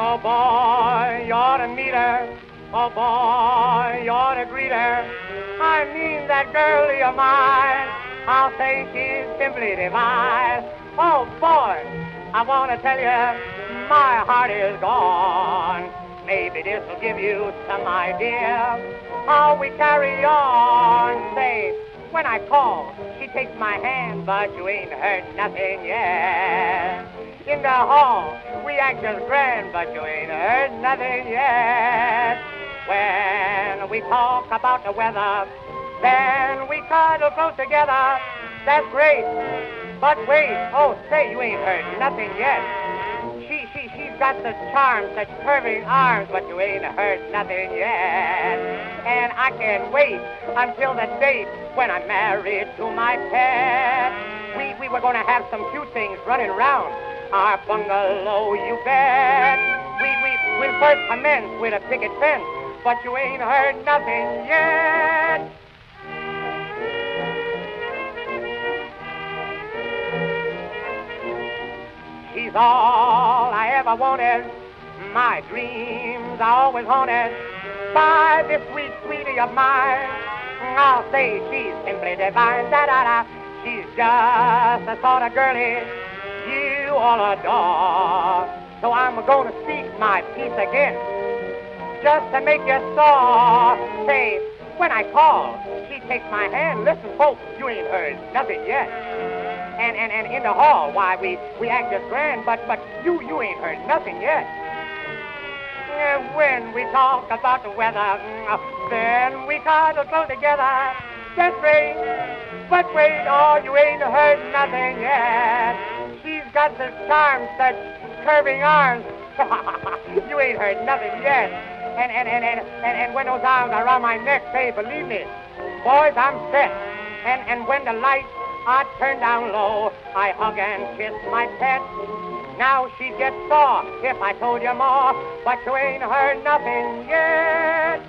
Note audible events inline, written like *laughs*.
Oh boy, you ought to meet her. Oh boy, you ought to greet her. I mean that girlie of mine. I'll say she's simply divine. Oh boy, I want to tell you, my heart is gone. Maybe this will give you some idea how we carry on. Say, when I call, she takes my hand, but you ain't heard nothing yet. In the hall, we act just grand, but you ain't heard nothing yet. When we talk about the weather, then we cuddle close together. That's great. But wait, oh, say you ain't heard nothing yet. She, she, she's got the charm, such curving arms, but you ain't heard nothing yet. And I can't wait until the date when I'm married to my pet. We, we were gonna have some cute things running around our bungalow, you bet. We, we, we'll first commence with a picket fence, but you ain't heard nothing yet. She's all I ever wanted. My dreams are always haunted by this sweet sweetie of mine. I'll say she's simply divine. Da da da. She's just the sort of girlie you all adore. So I'm gonna speak my piece again, just to make you saw. Say, when I call, she takes my hand. Listen, folks, you ain't heard nothing yet. And, and, and in the hall, why, we, we act just grand, but, but you, you ain't heard nothing yet. And when we talk about the weather, mm, then we cuddle close together. Just wait, but wait, oh, you ain't heard nothing yet got the charm, such curving arms. *laughs* you ain't heard nothing yet. And, and, and, and, and, and when those arms are around my neck, say, believe me, boys, I'm set. And, and when the lights are turned down low, I hug and kiss my pet. Now she'd get sore if I told you more, but you ain't heard nothing yet.